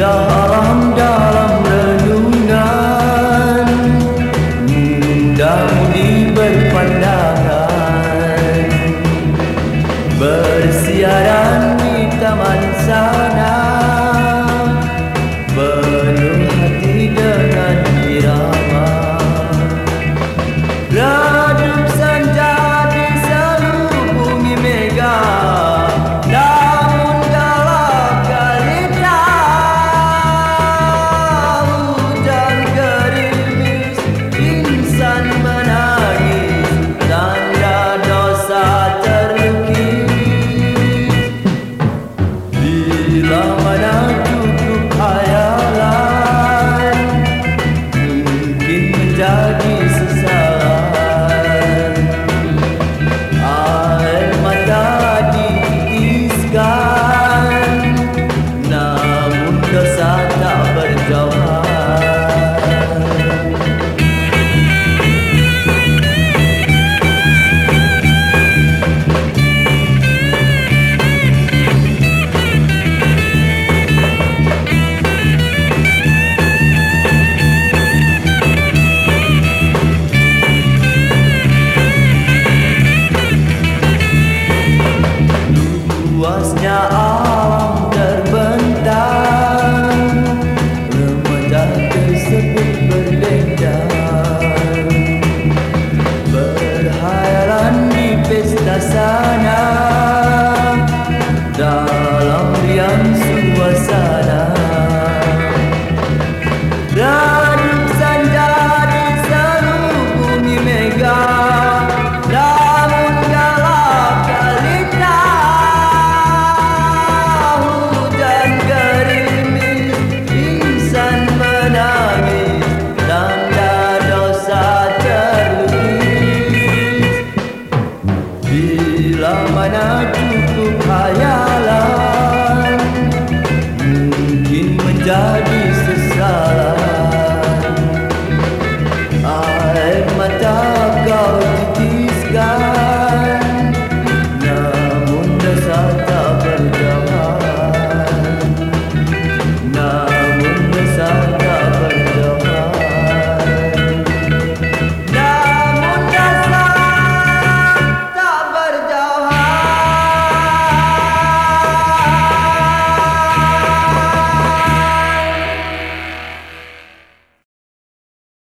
dalam-dalam renungan Mudahmu di berpandangan. Bersiaran Japanese. Bila mana cukup khayalan Mungkin menjadi